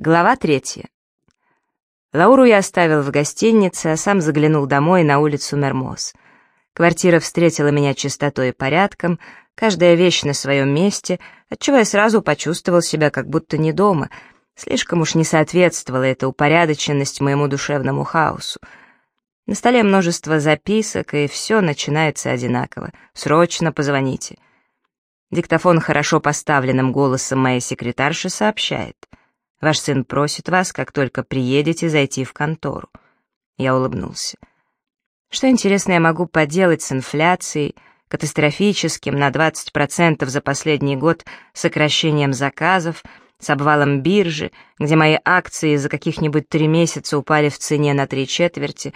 Глава третья. Лауру я оставил в гостинице, а сам заглянул домой на улицу Мермоз. Квартира встретила меня чистотой и порядком, каждая вещь на своем месте, отчего я сразу почувствовал себя как будто не дома. Слишком уж не соответствовала эта упорядоченность моему душевному хаосу. На столе множество записок, и все начинается одинаково. «Срочно позвоните». Диктофон хорошо поставленным голосом моей секретарши сообщает — Ваш сын просит вас, как только приедете, зайти в контору». Я улыбнулся. «Что, интересно, я могу поделать с инфляцией, катастрофическим на 20% за последний год сокращением заказов, с обвалом биржи, где мои акции за каких-нибудь три месяца упали в цене на три четверти,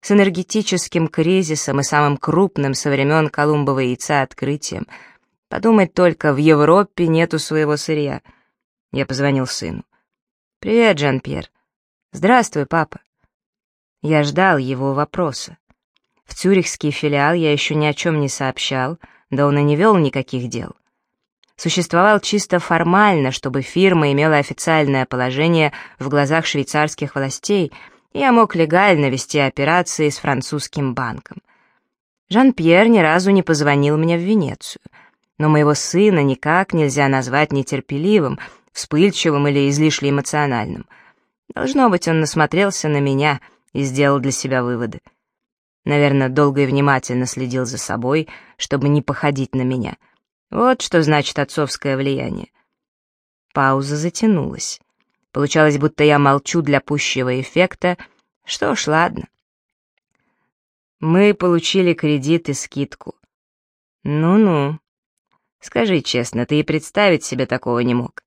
с энергетическим кризисом и самым крупным со времен Колумбова яйца открытием. Подумать только, в Европе нету своего сырья. Я позвонил сыну. «Привет, Жан-Пьер». «Здравствуй, папа». Я ждал его вопроса. В цюрихский филиал я еще ни о чем не сообщал, да он и не вел никаких дел. Существовал чисто формально, чтобы фирма имела официальное положение в глазах швейцарских властей, и я мог легально вести операции с французским банком. Жан-Пьер ни разу не позвонил мне в Венецию, но моего сына никак нельзя назвать нетерпеливым, вспыльчивым или излишне эмоциональным. Должно быть, он насмотрелся на меня и сделал для себя выводы. Наверное, долго и внимательно следил за собой, чтобы не походить на меня. Вот что значит отцовское влияние. Пауза затянулась. Получалось, будто я молчу для пущего эффекта. Что ж, ладно. Мы получили кредит и скидку. Ну-ну. Скажи честно, ты и представить себе такого не мог.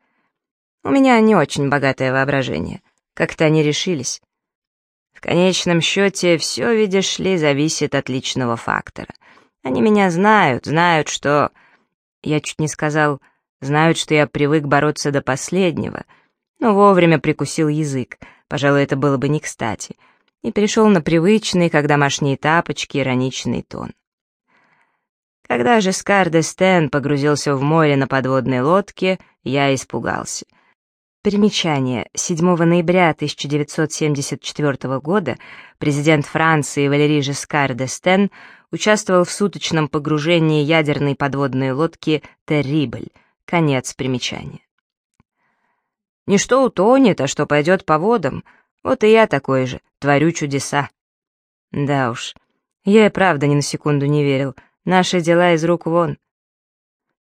У меня не очень богатое воображение. Как-то они решились. В конечном счете, все, видишь ли, зависит от личного фактора. Они меня знают, знают, что... Я чуть не сказал, знают, что я привык бороться до последнего, но вовремя прикусил язык, пожалуй, это было бы не кстати, и перешел на привычный, как домашние тапочки, ироничный тон. Когда же Скар де Стен погрузился в море на подводной лодке, я испугался — Примечание. 7 ноября 1974 года президент Франции Валерий Жескар д'Эстен участвовал в суточном погружении ядерной подводной лодки «Террибль». Конец примечания. Не что утонет, а что пойдет по водам. Вот и я такой же, творю чудеса. Да уж, я и правда ни на секунду не верил. Наши дела из рук вон.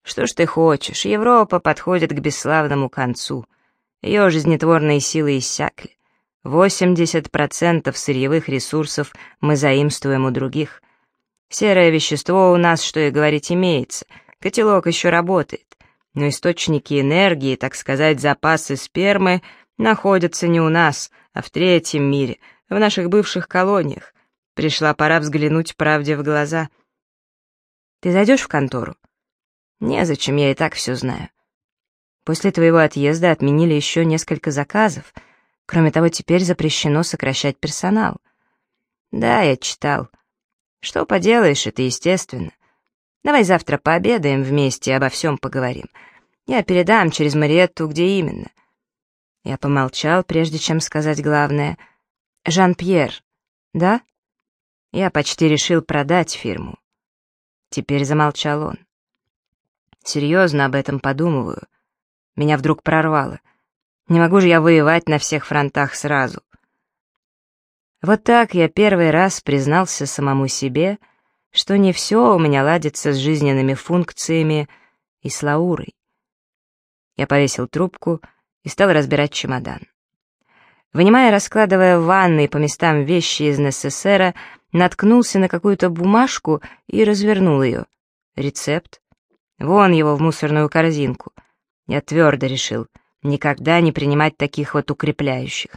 Что ж ты хочешь, Европа подходит к бесславному концу — ее жизнетворные силы иссякли. 80% сырьевых ресурсов мы заимствуем у других. Серое вещество у нас, что и говорить, имеется. Котелок еще работает. Но источники энергии, так сказать, запасы спермы, находятся не у нас, а в третьем мире, в наших бывших колониях. Пришла пора взглянуть правде в глаза. Ты зайдешь в контору? Незачем, я и так все знаю. После твоего отъезда отменили еще несколько заказов. Кроме того, теперь запрещено сокращать персонал. Да, я читал. Что поделаешь, это естественно. Давай завтра пообедаем вместе и обо всем поговорим. Я передам через Мариетту, где именно. Я помолчал, прежде чем сказать главное. Жан-Пьер, да? Я почти решил продать фирму. Теперь замолчал он. Серьезно об этом подумываю. Меня вдруг прорвало. Не могу же я воевать на всех фронтах сразу. Вот так я первый раз признался самому себе, что не все у меня ладится с жизненными функциями и с Лаурой. Я повесил трубку и стал разбирать чемодан. Вынимая раскладывая в ванной по местам вещи из НССР, наткнулся на какую-то бумажку и развернул ее. Рецепт. Вон его в мусорную корзинку — я твердо решил никогда не принимать таких вот укрепляющих.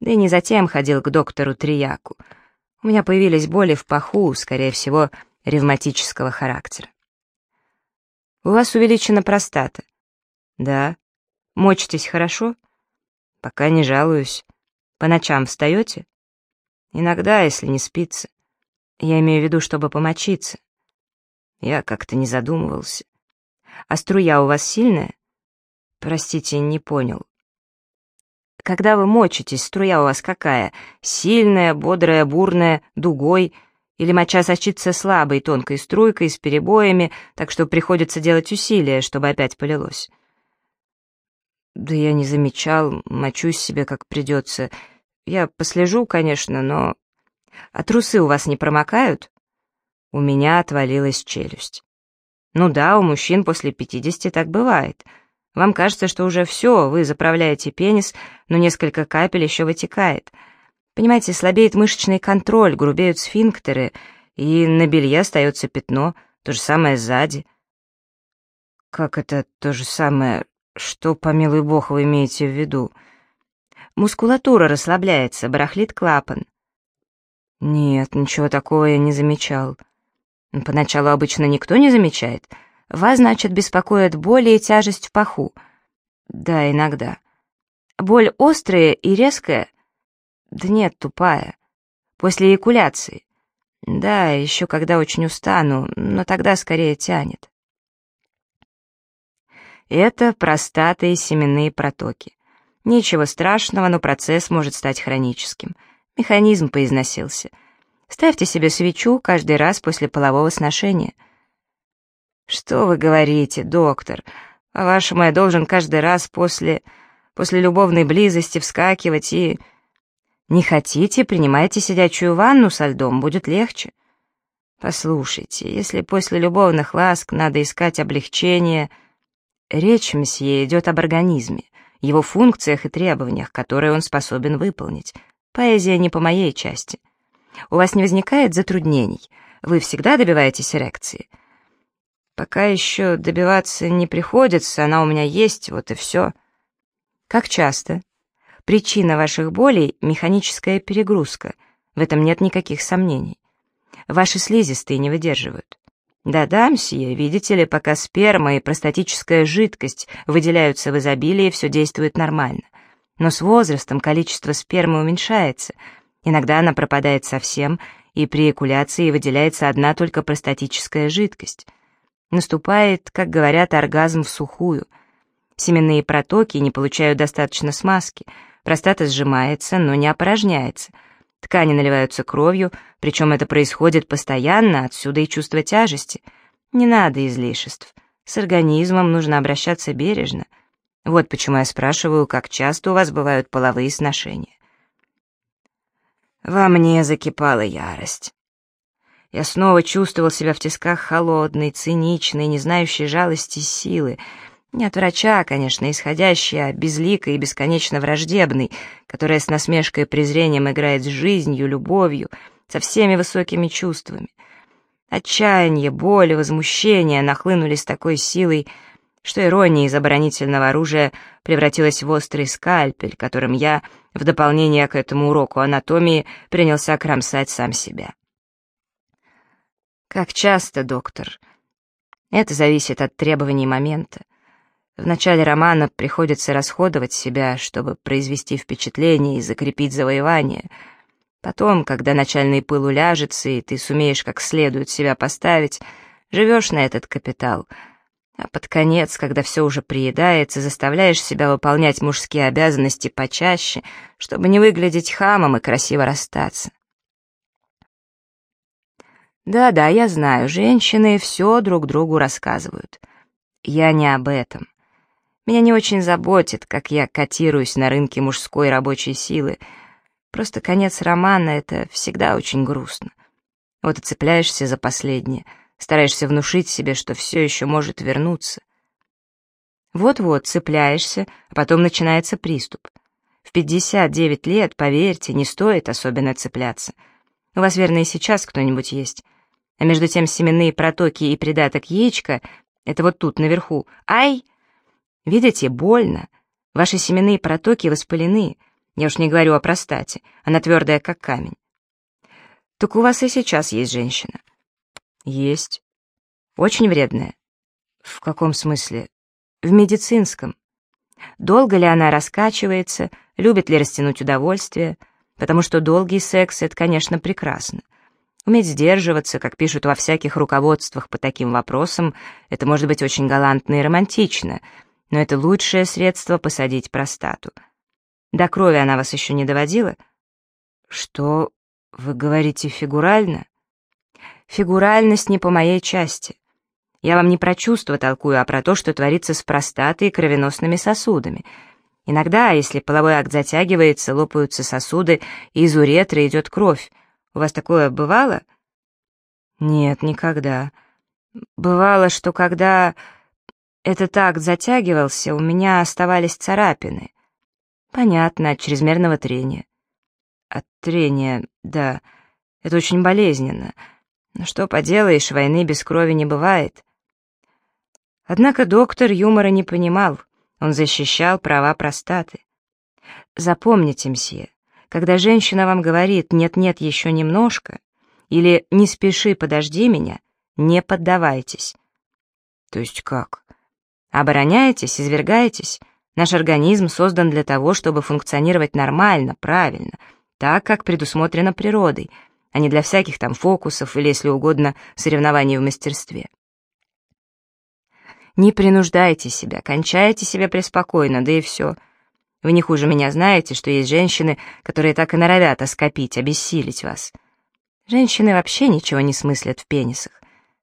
Да и не затем ходил к доктору Трияку. У меня появились боли в паху, скорее всего, ревматического характера. «У вас увеличена простата?» «Да». «Мочитесь хорошо?» «Пока не жалуюсь. По ночам встаете?» «Иногда, если не спится. Я имею в виду, чтобы помочиться». Я как-то не задумывался. «А струя у вас сильная?» «Простите, не понял». Когда вы мочитесь, струя у вас какая? Сильная, бодрая, бурная, дугой? Или моча сочится слабой, тонкой струйкой, с перебоями, так что приходится делать усилия, чтобы опять полилось? Да я не замечал, мочусь себе как придется. Я послежу, конечно, но... А трусы у вас не промокают? У меня отвалилась челюсть. Ну да, у мужчин после пятидесяти так бывает — вам кажется, что уже все, вы заправляете пенис, но несколько капель еще вытекает. Понимаете, слабеет мышечный контроль, грубеют сфинктеры, и на белье остается пятно, то же самое сзади. Как это то же самое? Что, помилуй бог, вы имеете в виду? Мускулатура расслабляется, барахлит клапан. Нет, ничего такого я не замечал. Поначалу обычно никто не замечает — вас, значит, беспокоит боль и тяжесть в паху. Да, иногда. Боль острая и резкая? Да нет, тупая. После эякуляции. Да, еще когда очень устану, но тогда скорее тянет. Это простата и семенные протоки. Ничего страшного, но процесс может стать хроническим. Механизм поизносился. Ставьте себе свечу каждый раз после полового сношения — «Что вы говорите, доктор? По-вашему, я должен каждый раз после... после любовной близости вскакивать и...» «Не хотите, принимайте сидячую ванну со льдом, будет легче». «Послушайте, если после любовных ласк надо искать облегчение...» Речь, месье, идет об организме, его функциях и требованиях, которые он способен выполнить. Поэзия не по моей части. У вас не возникает затруднений? Вы всегда добиваетесь эрекции?» Пока еще добиваться не приходится, она у меня есть, вот и все. Как часто? Причина ваших болей — механическая перегрузка. В этом нет никаких сомнений. Ваши слизистые не выдерживают. Да-да, мсье, видите ли, пока сперма и простатическая жидкость выделяются в изобилии, все действует нормально. Но с возрастом количество спермы уменьшается. Иногда она пропадает совсем, и при экуляции выделяется одна только простатическая жидкость — Наступает, как говорят, оргазм в сухую. Семенные протоки не получают достаточно смазки, простата сжимается, но не опорожняется. Ткани наливаются кровью, причем это происходит постоянно, отсюда и чувство тяжести. Не надо излишеств. С организмом нужно обращаться бережно. Вот почему я спрашиваю, как часто у вас бывают половые сношения. Во мне закипала ярость. Я снова чувствовал себя в тисках холодной, циничной, не знающей жалости силы. Не от врача, конечно, исходящей, а безликой и бесконечно враждебной, которая с насмешкой и презрением играет с жизнью, любовью, со всеми высокими чувствами. Отчаяние, боль и возмущение нахлынули с такой силой, что ирония из оборонительного оружия превратилась в острый скальпель, которым я, в дополнение к этому уроку анатомии, принялся кромсать сам себя. Как часто, доктор? Это зависит от требований момента. В начале романа приходится расходовать себя, чтобы произвести впечатление и закрепить завоевание. Потом, когда начальный пыл уляжется, и ты сумеешь как следует себя поставить, живешь на этот капитал. А под конец, когда все уже приедается, заставляешь себя выполнять мужские обязанности почаще, чтобы не выглядеть хамом и красиво расстаться. Да-да, я знаю, женщины все друг другу рассказывают. Я не об этом. Меня не очень заботит, как я котируюсь на рынке мужской рабочей силы. Просто конец романа — это всегда очень грустно. Вот и цепляешься за последнее, стараешься внушить себе, что все еще может вернуться. Вот-вот цепляешься, а потом начинается приступ. В 59 лет, поверьте, не стоит особенно цепляться. У вас, верно, и сейчас кто-нибудь есть. А между тем семенные протоки и придаток яичка — это вот тут, наверху. Ай! Видите, больно. Ваши семенные протоки воспалены. Я уж не говорю о простате. Она твердая, как камень. Так у вас и сейчас есть женщина. Есть. Очень вредная. В каком смысле? В медицинском. Долго ли она раскачивается, любит ли растянуть удовольствие, потому что долгий секс — это, конечно, прекрасно. Уметь сдерживаться, как пишут во всяких руководствах по таким вопросам, это может быть очень галантно и романтично, но это лучшее средство посадить простату. До крови она вас еще не доводила? Что вы говорите фигурально? Фигуральность не по моей части. Я вам не про чувства толкую, а про то, что творится с простатой и кровеносными сосудами. Иногда, если половой акт затягивается, лопаются сосуды, и из уретры идет кровь. У вас такое бывало? Нет, никогда. Бывало, что когда этот акт затягивался, у меня оставались царапины. Понятно, от чрезмерного трения. От трения, да, это очень болезненно. Но что поделаешь, войны без крови не бывает. Однако доктор юмора не понимал, он защищал права простаты. Запомните, мсье, когда женщина вам говорит «нет-нет, еще немножко» или «не спеши, подожди меня», не поддавайтесь. То есть как? Обороняетесь, извергаетесь. Наш организм создан для того, чтобы функционировать нормально, правильно, так, как предусмотрено природой, а не для всяких там фокусов или, если угодно, соревнований в мастерстве. Не принуждайте себя, кончайте себя преспокойно, да и все. Вы не хуже меня знаете, что есть женщины, которые так и норовят оскопить, обессилить вас. Женщины вообще ничего не смыслят в пенисах.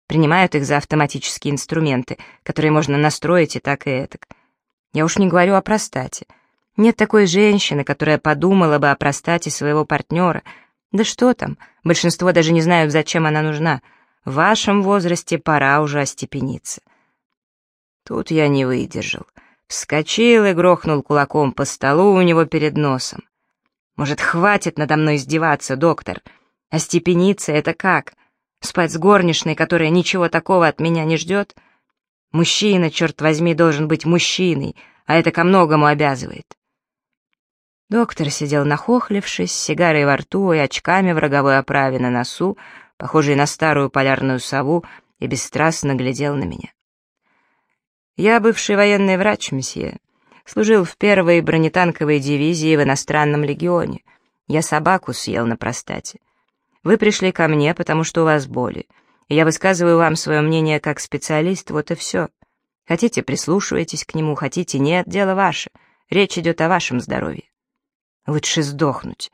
Принимают их за автоматические инструменты, которые можно настроить и так и этак. Я уж не говорю о простате. Нет такой женщины, которая подумала бы о простате своего партнера. Да что там, большинство даже не знают, зачем она нужна. В вашем возрасте пора уже остепениться. Тут я не выдержал. Вскочил и грохнул кулаком по столу у него перед носом. «Может, хватит надо мной издеваться, доктор? Остепениться — это как? Спать с горничной, которая ничего такого от меня не ждет? Мужчина, черт возьми, должен быть мужчиной, а это ко многому обязывает». Доктор сидел нахохлившись, сигарой во рту и очками в роговой оправе на носу, похожий на старую полярную сову, и бесстрастно глядел на меня. Я бывший военный врач, месье. Служил в первой бронетанковой дивизии в иностранном легионе. Я собаку съел на простате. Вы пришли ко мне, потому что у вас боли. Я высказываю вам свое мнение как специалист, вот и все. Хотите, прислушивайтесь к нему, хотите, нет, дело ваше. Речь идет о вашем здоровье. Лучше сдохнуть.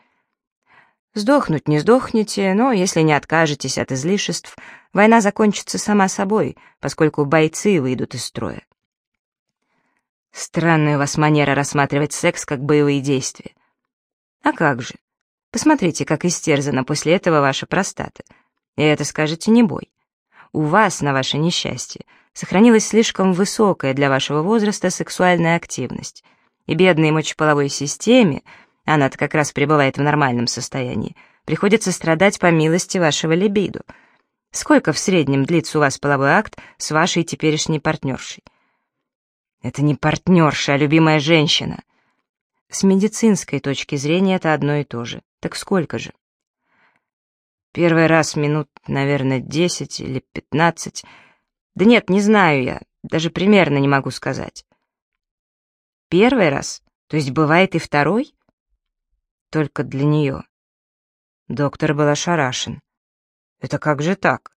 Сдохнуть не сдохнете, но если не откажетесь от излишеств, война закончится сама собой, поскольку бойцы выйдут из строя. Странная у вас манера рассматривать секс как боевые действия. А как же? Посмотрите, как истерзана после этого ваша простата. И это скажете не бой. У вас, на ваше несчастье, сохранилась слишком высокая для вашего возраста сексуальная активность. И бедной мочеполовой системе, она-то как раз пребывает в нормальном состоянии, приходится страдать по милости вашего либидо. Сколько в среднем длится у вас половой акт с вашей теперешней партнершей? Это не партнерша, а любимая женщина. С медицинской точки зрения это одно и то же. Так сколько же? Первый раз минут, наверное, десять или пятнадцать. Да нет, не знаю я, даже примерно не могу сказать. Первый раз? То есть бывает и второй? Только для нее. Доктор был ошарашен. Это как же так?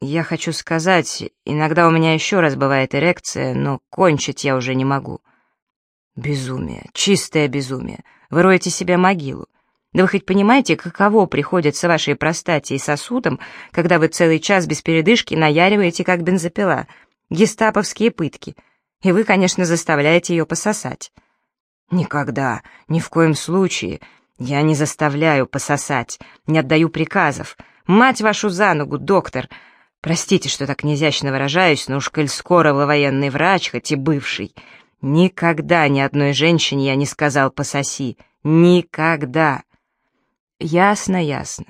Я хочу сказать, иногда у меня еще раз бывает эрекция, но кончить я уже не могу. Безумие, чистое безумие. Вы роете себе могилу. Да вы хоть понимаете, каково приходится вашей простате и сосудам, когда вы целый час без передышки наяриваете, как бензопила, гестаповские пытки, и вы, конечно, заставляете ее пососать. Никогда, ни в коем случае. Я не заставляю пососать, не отдаю приказов. Мать вашу за ногу, доктор, Простите, что так незящно выражаюсь, но уж коль скоро вы военный врач, хоть и бывший, никогда ни одной женщине я не сказал «пососи». Никогда. Ясно, ясно.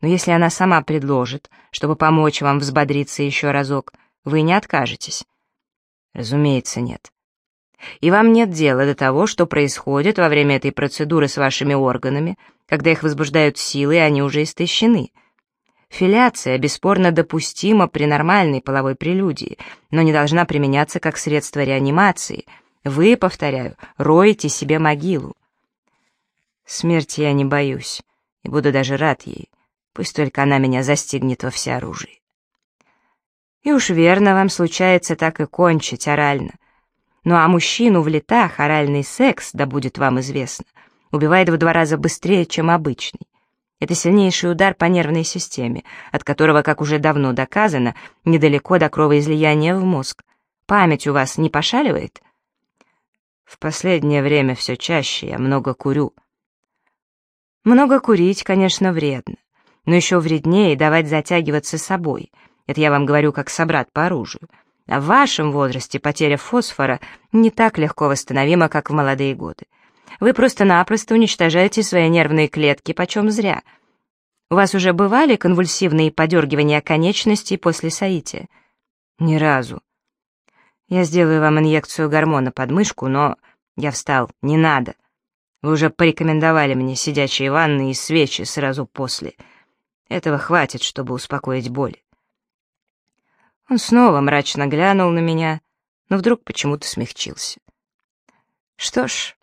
Но если она сама предложит, чтобы помочь вам взбодриться еще разок, вы не откажетесь? Разумеется, нет. И вам нет дела до того, что происходит во время этой процедуры с вашими органами, когда их возбуждают силы, и они уже истощены. Филяция бесспорно допустима при нормальной половой прелюдии, но не должна применяться как средство реанимации. Вы, повторяю, роете себе могилу. Смерти я не боюсь и буду даже рад ей. Пусть только она меня застигнет во всеоружии. И уж верно вам случается так и кончить орально. Ну а мужчину в летах оральный секс, да будет вам известно, убивает в два раза быстрее, чем обычный. Это сильнейший удар по нервной системе, от которого, как уже давно доказано, недалеко до кровоизлияния в мозг. Память у вас не пошаливает? В последнее время все чаще я много курю. Много курить, конечно, вредно, но еще вреднее давать затягиваться собой. Это я вам говорю как собрат по оружию. А в вашем возрасте потеря фосфора не так легко восстановима, как в молодые годы. Вы просто-напросто уничтожаете свои нервные клетки почем зря. У вас уже бывали конвульсивные подергивания конечностей после соития? Ни разу. Я сделаю вам инъекцию гормона под мышку, но... Я встал. Не надо. Вы уже порекомендовали мне сидячие ванны и свечи сразу после. Этого хватит, чтобы успокоить боль. Он снова мрачно глянул на меня, но вдруг почему-то смягчился. Что ж,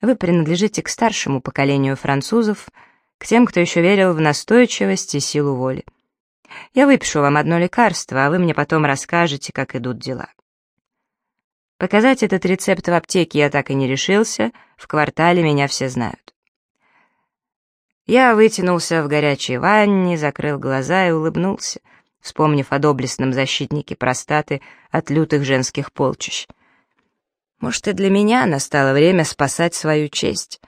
вы принадлежите к старшему поколению французов, к тем, кто еще верил в настойчивость и силу воли. Я выпишу вам одно лекарство, а вы мне потом расскажете, как идут дела. Показать этот рецепт в аптеке я так и не решился, в квартале меня все знают. Я вытянулся в горячей ванне, закрыл глаза и улыбнулся, вспомнив о доблестном защитнике простаты от лютых женских полчищ. Может, и для меня настало время спасать свою честь.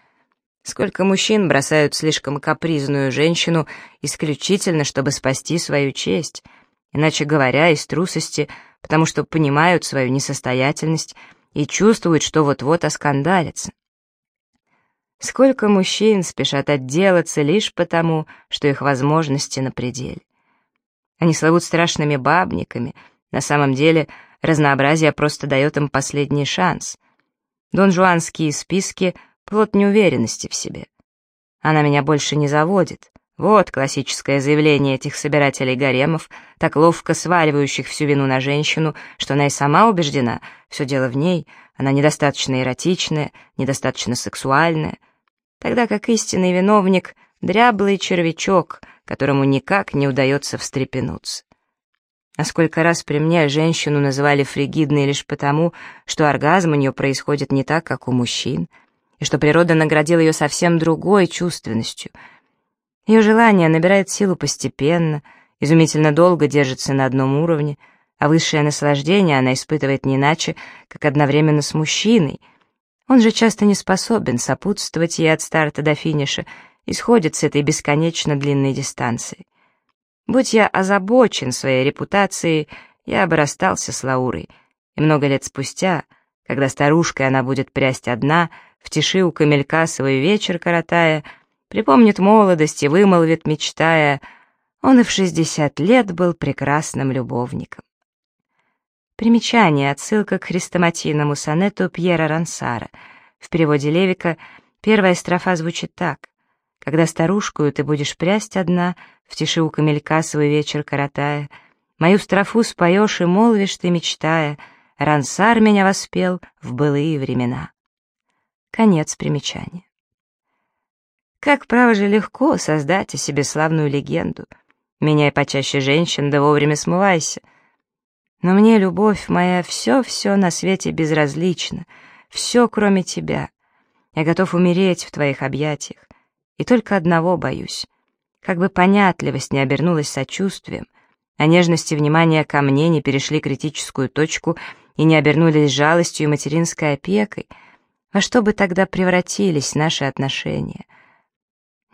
Сколько мужчин бросают слишком капризную женщину исключительно, чтобы спасти свою честь, иначе говоря, из трусости, потому что понимают свою несостоятельность и чувствуют, что вот-вот оскандалятся. Сколько мужчин спешат отделаться лишь потому, что их возможности на пределе. Они славут страшными бабниками, на самом деле — Разнообразие просто дает им последний шанс. Донжуанские списки — плод неуверенности в себе. Она меня больше не заводит. Вот классическое заявление этих собирателей гаремов, так ловко сваливающих всю вину на женщину, что она и сама убеждена, все дело в ней, она недостаточно эротичная, недостаточно сексуальная, тогда как истинный виновник — дряблый червячок, которому никак не удается встрепенуться. А сколько раз при мне женщину называли фригидной лишь потому, что оргазм у нее происходит не так, как у мужчин, и что природа наградила ее совсем другой чувственностью. Ее желание набирает силу постепенно, изумительно долго держится на одном уровне, а высшее наслаждение она испытывает не иначе, как одновременно с мужчиной. Он же часто не способен сопутствовать ей от старта до финиша и сходит с этой бесконечно длинной дистанции. Будь я озабочен своей репутацией, я бы расстался с Лаурой. И много лет спустя, когда старушкой она будет прясть одна, в тиши у камелька свой вечер коротая, припомнит молодость и вымолвит, мечтая, он и в шестьдесят лет был прекрасным любовником. Примечание, отсылка к хрестоматийному сонету Пьера Рансара. В переводе Левика первая строфа звучит так. Когда старушкую ты будешь прясть одна, в тиши у камелька свой вечер коротая, мою строфу споешь и молвишь ты, мечтая, Рансар меня воспел в былые времена. Конец примечания. Как, право же, легко создать о себе славную легенду. Меняй почаще женщин, да вовремя смывайся. Но мне, любовь моя, все-все на свете безразлично, все, кроме тебя. Я готов умереть в твоих объятиях. И только одного боюсь. Как бы понятливость не обернулась сочувствием, а нежность и внимание ко мне не перешли критическую точку и не обернулись жалостью и материнской опекой, во что бы тогда превратились наши отношения?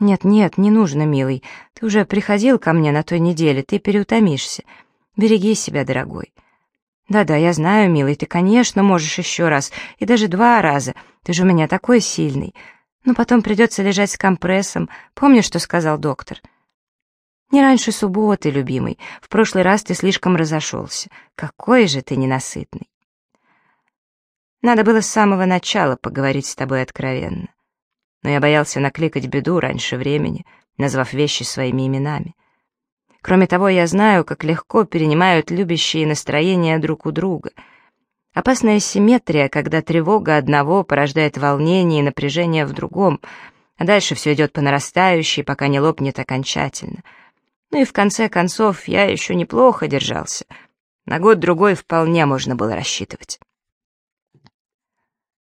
Нет-нет, не нужно, милый, ты уже приходил ко мне на той неделе, ты переутомишься. Береги себя, дорогой. Да-да, я знаю, милый, ты, конечно, можешь еще раз, и даже два раза, ты же у меня такой сильный, но потом придется лежать с компрессом. Помнишь, что сказал доктор? Не раньше субботы, любимый. В прошлый раз ты слишком разошелся. Какой же ты ненасытный. Надо было с самого начала поговорить с тобой откровенно. Но я боялся накликать беду раньше времени, назвав вещи своими именами. Кроме того, я знаю, как легко перенимают любящие настроения друг у друга — Опасная симметрия, когда тревога одного порождает волнение и напряжение в другом, а дальше все идет по нарастающей, пока не лопнет окончательно. Ну и в конце концов я еще неплохо держался. На год-другой вполне можно было рассчитывать.